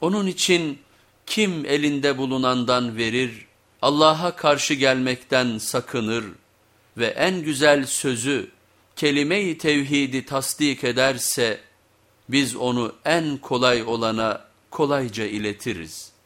Onun için kim elinde bulunandan verir, Allah'a karşı gelmekten sakınır ve en güzel sözü, kelime-i tevhidi tasdik ederse, biz onu en kolay olana kolayca iletiriz.''